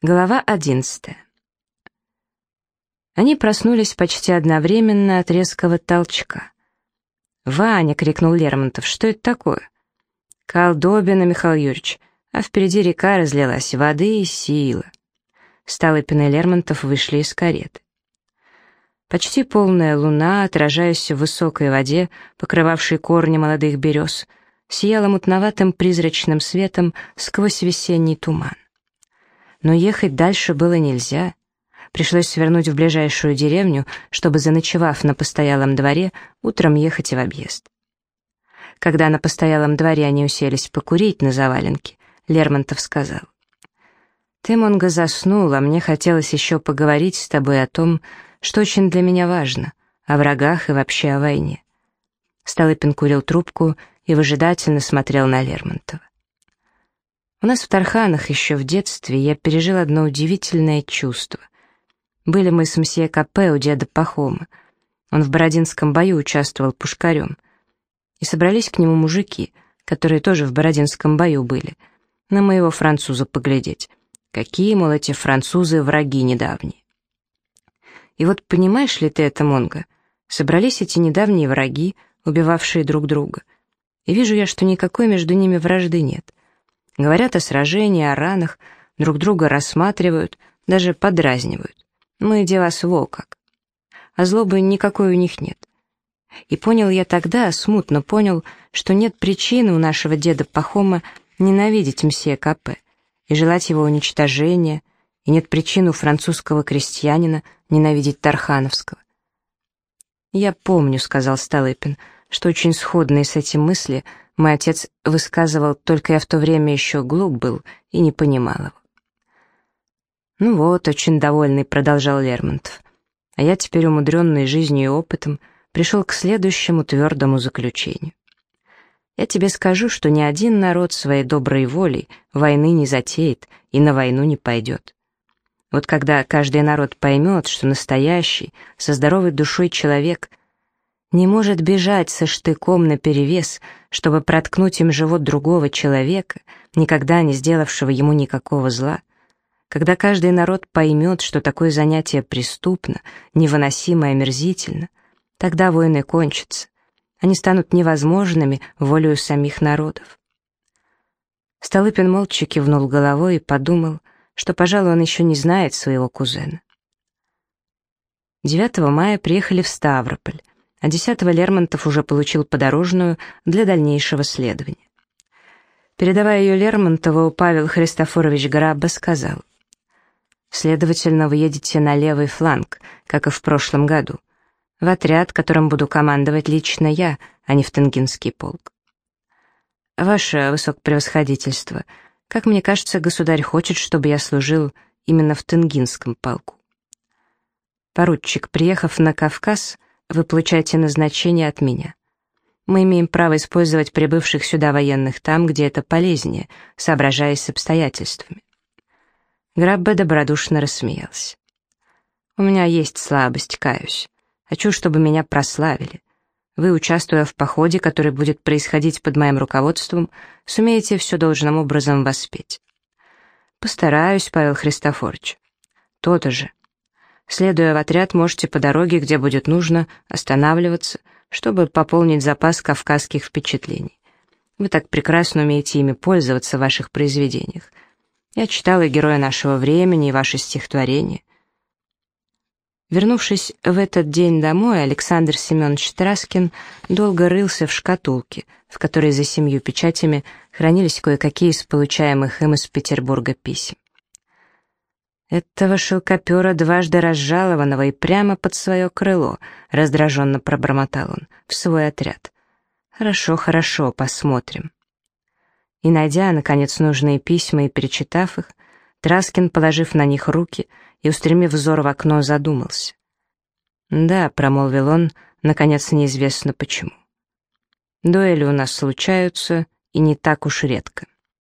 Глава одиннадцатая. Они проснулись почти одновременно от резкого толчка. «Ваня!» — крикнул Лермонтов. «Что это такое?» «Колдобина, Михаил Юрьевич, а впереди река разлилась, воды и сила». Столыпин и Лермонтов вышли из кареты. Почти полная луна, отражаясь в высокой воде, покрывавшей корни молодых берез, сияла мутноватым призрачным светом сквозь весенний туман. Но ехать дальше было нельзя. Пришлось свернуть в ближайшую деревню, чтобы, заночевав на постоялом дворе, утром ехать в объезд. Когда на постоялом дворе они уселись покурить на заваленке, Лермонтов сказал. «Ты, Монго, заснул, а мне хотелось еще поговорить с тобой о том, что очень для меня важно, о врагах и вообще о войне». Столыпин курил трубку и выжидательно смотрел на Лермонтова. У нас в Тарханах еще в детстве я пережил одно удивительное чувство. Были мы с мсье Капе у деда Пахома. Он в Бородинском бою участвовал пушкарем. И собрались к нему мужики, которые тоже в Бородинском бою были, на моего француза поглядеть. Какие, мол, эти французы враги недавние. И вот понимаешь ли ты это, Монго? Собрались эти недавние враги, убивавшие друг друга. И вижу я, что никакой между ними вражды нет. Говорят о сражении, о ранах, друг друга рассматривают, даже подразнивают. Мы де вас во как. А злобы никакой у них нет. И понял я тогда, смутно понял, что нет причины у нашего деда Пахома ненавидеть мсье Капе и желать его уничтожения, и нет причин у французского крестьянина ненавидеть Тархановского. «Я помню», — сказал Столыпин, — «что очень сходные с этим мысли — мой отец высказывал, только я в то время еще глуп был и не понимал его. «Ну вот, очень довольный», — продолжал Лермонтов. «А я теперь, умудренный жизнью и опытом, пришел к следующему твердому заключению. Я тебе скажу, что ни один народ своей доброй волей войны не затеет и на войну не пойдет. Вот когда каждый народ поймет, что настоящий, со здоровой душой человек не может бежать со штыком наперевес, чтобы проткнуть им живот другого человека, никогда не сделавшего ему никакого зла, когда каждый народ поймет, что такое занятие преступно, невыносимо и омерзительно, тогда войны кончатся. Они станут невозможными волею самих народов. Столыпин молча кивнул головой и подумал, что, пожалуй, он еще не знает своего кузена. 9 мая приехали в Ставрополь, а 10 Лермонтов уже получил подорожную для дальнейшего следования. Передавая ее Лермонтову, Павел Христофорович Грабба сказал, «Следовательно, вы едете на левый фланг, как и в прошлом году, в отряд, которым буду командовать лично я, а не в Тенгинский полк. Ваше высокопревосходительство, как мне кажется, государь хочет, чтобы я служил именно в Тенгинском полку. Поручик, приехав на Кавказ, вы получаете назначение от меня. Мы имеем право использовать прибывших сюда военных там, где это полезнее, соображаясь с обстоятельствами. Граббе добродушно рассмеялся. «У меня есть слабость, каюсь. Хочу, чтобы меня прославили. Вы, участвуя в походе, который будет происходить под моим руководством, сумеете все должным образом воспеть». «Постараюсь, Павел Христофорович». «То-то же. Следуя в отряд, можете по дороге, где будет нужно, останавливаться, чтобы пополнить запас кавказских впечатлений. Вы так прекрасно умеете ими пользоваться в ваших произведениях. Я читала героя нашего времени и ваши стихотворения. Вернувшись в этот день домой, Александр Семенович Траскин долго рылся в шкатулке, в которой за семью печатями хранились кое-какие из получаемых им из Петербурга писем. «Этого шелкопера дважды разжалованного и прямо под свое крыло», — раздраженно пробормотал он, — «в свой отряд». «Хорошо, хорошо, посмотрим». И, найдя, наконец, нужные письма и перечитав их, Траскин, положив на них руки и, устремив взор в окно, задумался. «Да», — промолвил он, наконец, неизвестно почему. «Дуэли у нас случаются, и не так уж редко».